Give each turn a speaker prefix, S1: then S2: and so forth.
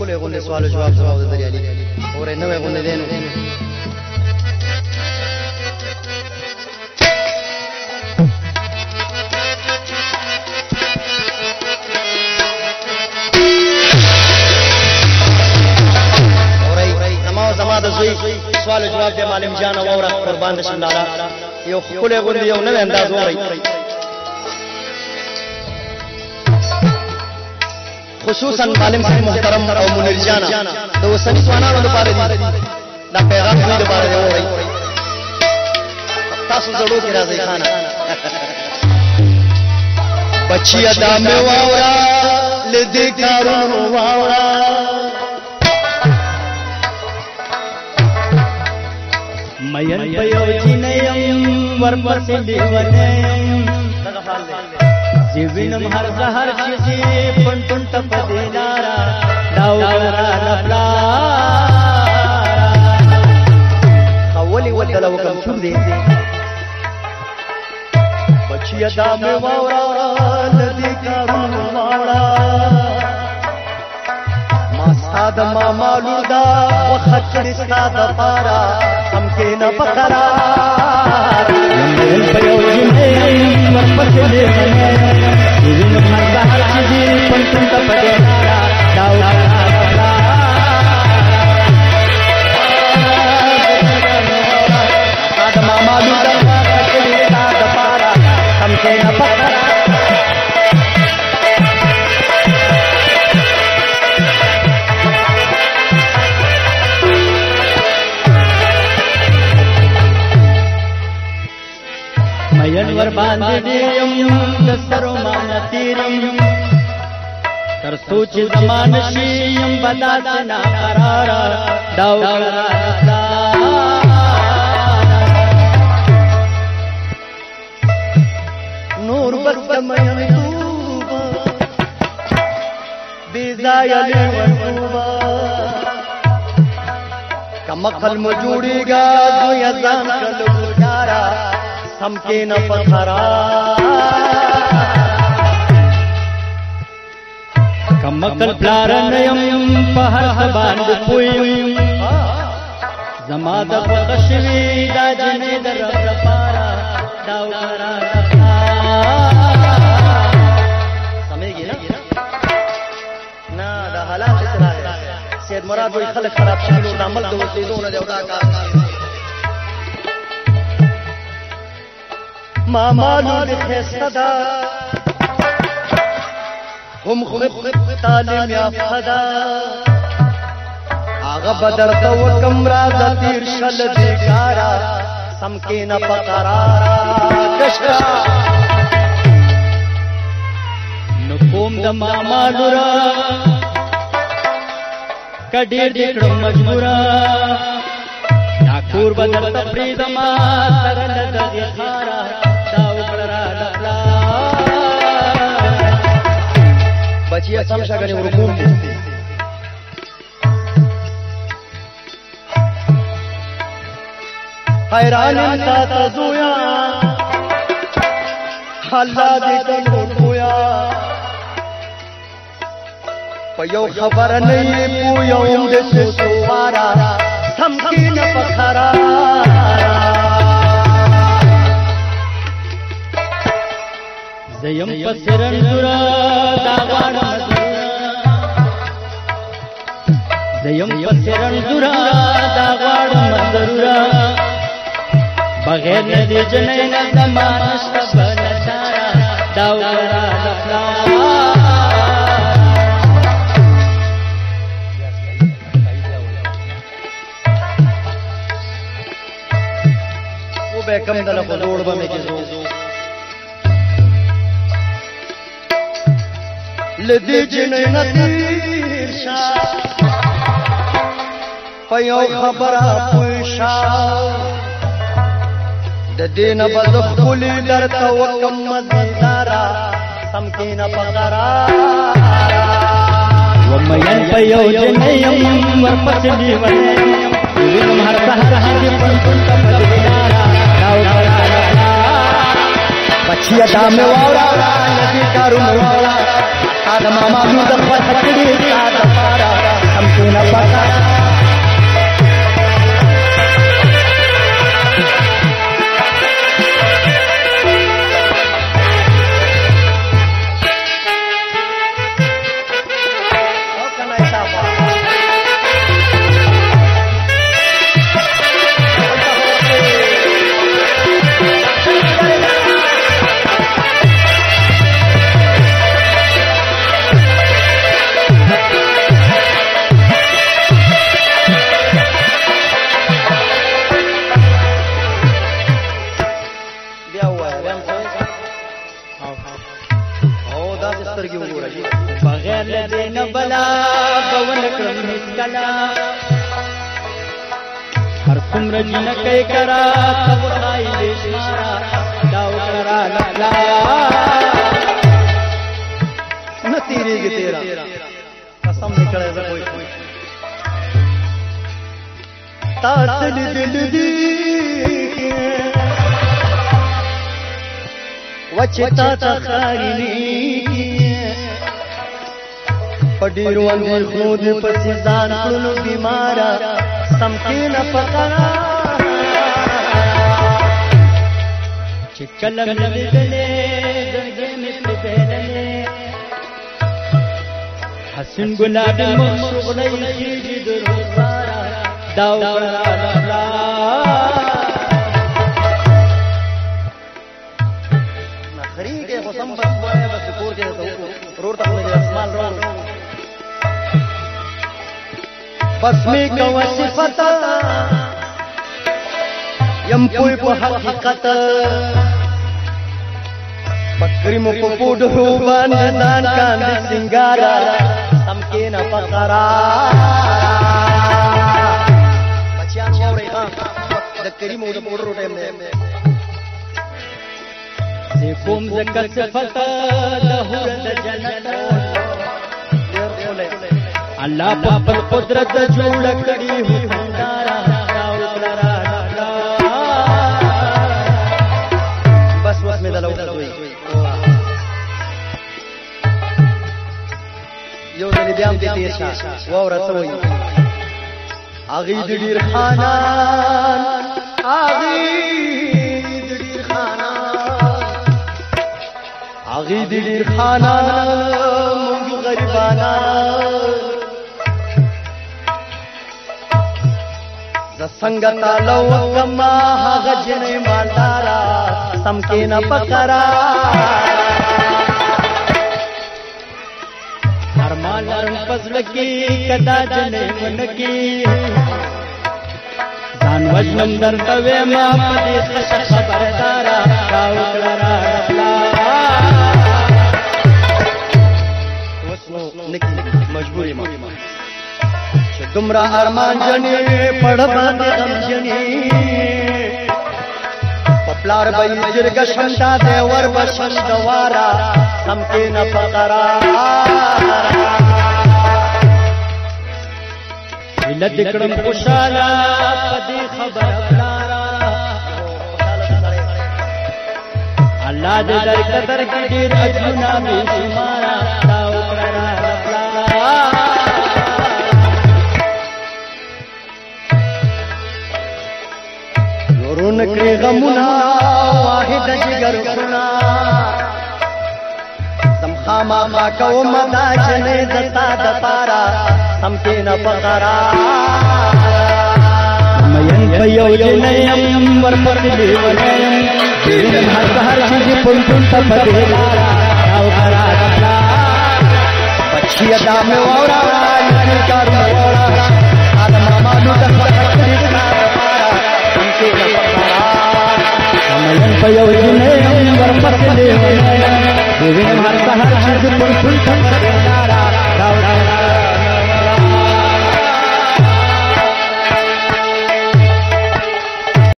S1: کله غونډه سوال جواب زما د دریالي اورې نوې غونډه دینو زما د زوی سوال جواب دی معلم جان اوره قربان شنداله یو خپل غوندي یو نوې انداز وره خصوصا معلم صاحب محترم او منیر جانا د اوسني ځوانانو لپاره دی دا پیغام دوی لپاره دی وایي تاسو زړو کې راځي خانه بچی ادا مې واورا لدې کارونو واورا مین په یو جنیم ورپسې لیونه چې وینم هر زهر چې پن پن ټپ دی لارا داو را لپلا اولي وتل وکم شور دی بچیا دا مې واورا لدی کارو واورا ما ساده ما مالو دا وخت کړي ساده پارا هم کې نه پقرار نن په یو جمعې مرپچ دې Zulum marba hazin pantum ka padara باندې دیم د سرو مان تیریم تر سوچ زمان شیم بدا سنا قرار داو قرار نور بس مندوبا بیزایا لیوندوبا کم اقل مجوڑی گا دویا زان کلو थमके न पथरा कमकल प्लारनयम पहर बांध पुयम زما د پښوی د جنې در پارا داو کرا سمېږي نه دا حالات سره سید مراد وی خلک خراب شول د عمل د وسیدو نه دا کار ما مالو لخیسته دا هم خوب تعلیم یافته دا آغا بدر تا وکم را دا تیر شل دیگارا سمکینا پقرارا کشرا نکوم دا ما مالو را کډیر دکړم مجبورا ډاکور بدر تا پریدما وصیت هم شګنې ورکوم حیران تا تزویا الله دې کړو تویا په یو خبر نه پویو دې سوارا سم کې نه پخرا زیم پسرن درا دا غانا د یم پسې رندورا دا غواړم ضرورا بغیر دې جنې نه زمانش بل سارا دا ورا کم دل په جوړ به مې کېزو لدې جنې نه تیر شاه په یو خبره پوښا د دینه بد خپل درته وکم مزدارا سم کینه پقرا ومین په یو جنیم ورپسې دی ولیم وینم هر سحر هغه پنځه پدګدارا راو بچیا دامه واورا ندی کارون واورا آدم ماما نو د پخکړې تا د پارا سم کینه پقرا بغیر دین بلا بون کرم کلا هر څومره چې نه کوي کرا خدای دې مارا دا وکړه لا نه تیریږي تیرا قسم نکړې زه کوئی تاسل دل دې وچتا تا خارني پډیر وندې خو دې پسې ځان کړو بیمارا سم کې نه پکړا چې کلم دې دلې زنګې مې پېدلې حسن ګلاب مخ شغلې خېږي دروازه دا وړاندې बस्मी कव सिफत यम पुल हकीकत हाँ। बकरी मुकुपुड हुबन दान कांदी सिंगारा तमके न पकरा बच्चा मोरे हां बकरी मोड मोड रोटे में से कुम जकत फता लहुर जन्नत الله په خپل قدرت جوړ کړی هندارا بس وس مې دلو یو ځل بیا هم دې تیر شه واور څه وایي اغي د ډیر خانان اغي د ډیر خانان اغي د ډیر خانان مونږ غریبانا ز څنګه تالو کما هغه جنې مالدارا سم کې نه پکرا ارمان لرم پزړ کې کدا جنې من کې ځان وژنم درته ما په دې څومره ارمان جنې پړ باندې غم جنې پپلار به جرګ شمشا دی ور بشم دوارا هم کې نه فقرا ولد کړم خوشاله پدې خبر الله دې درک درک ډیر اجنا می شمار यमुना वाहिद जिगर सुना समखा मामा कव मदा जने दता दतारा समके न पकरा मयन पयो जनयम वर पर देवनयम देवन हर हर हज पुन पुन तपदे राव हरा रखला पक्षी अदा में औरा राज कर औरा आदमा मानु तक yeah.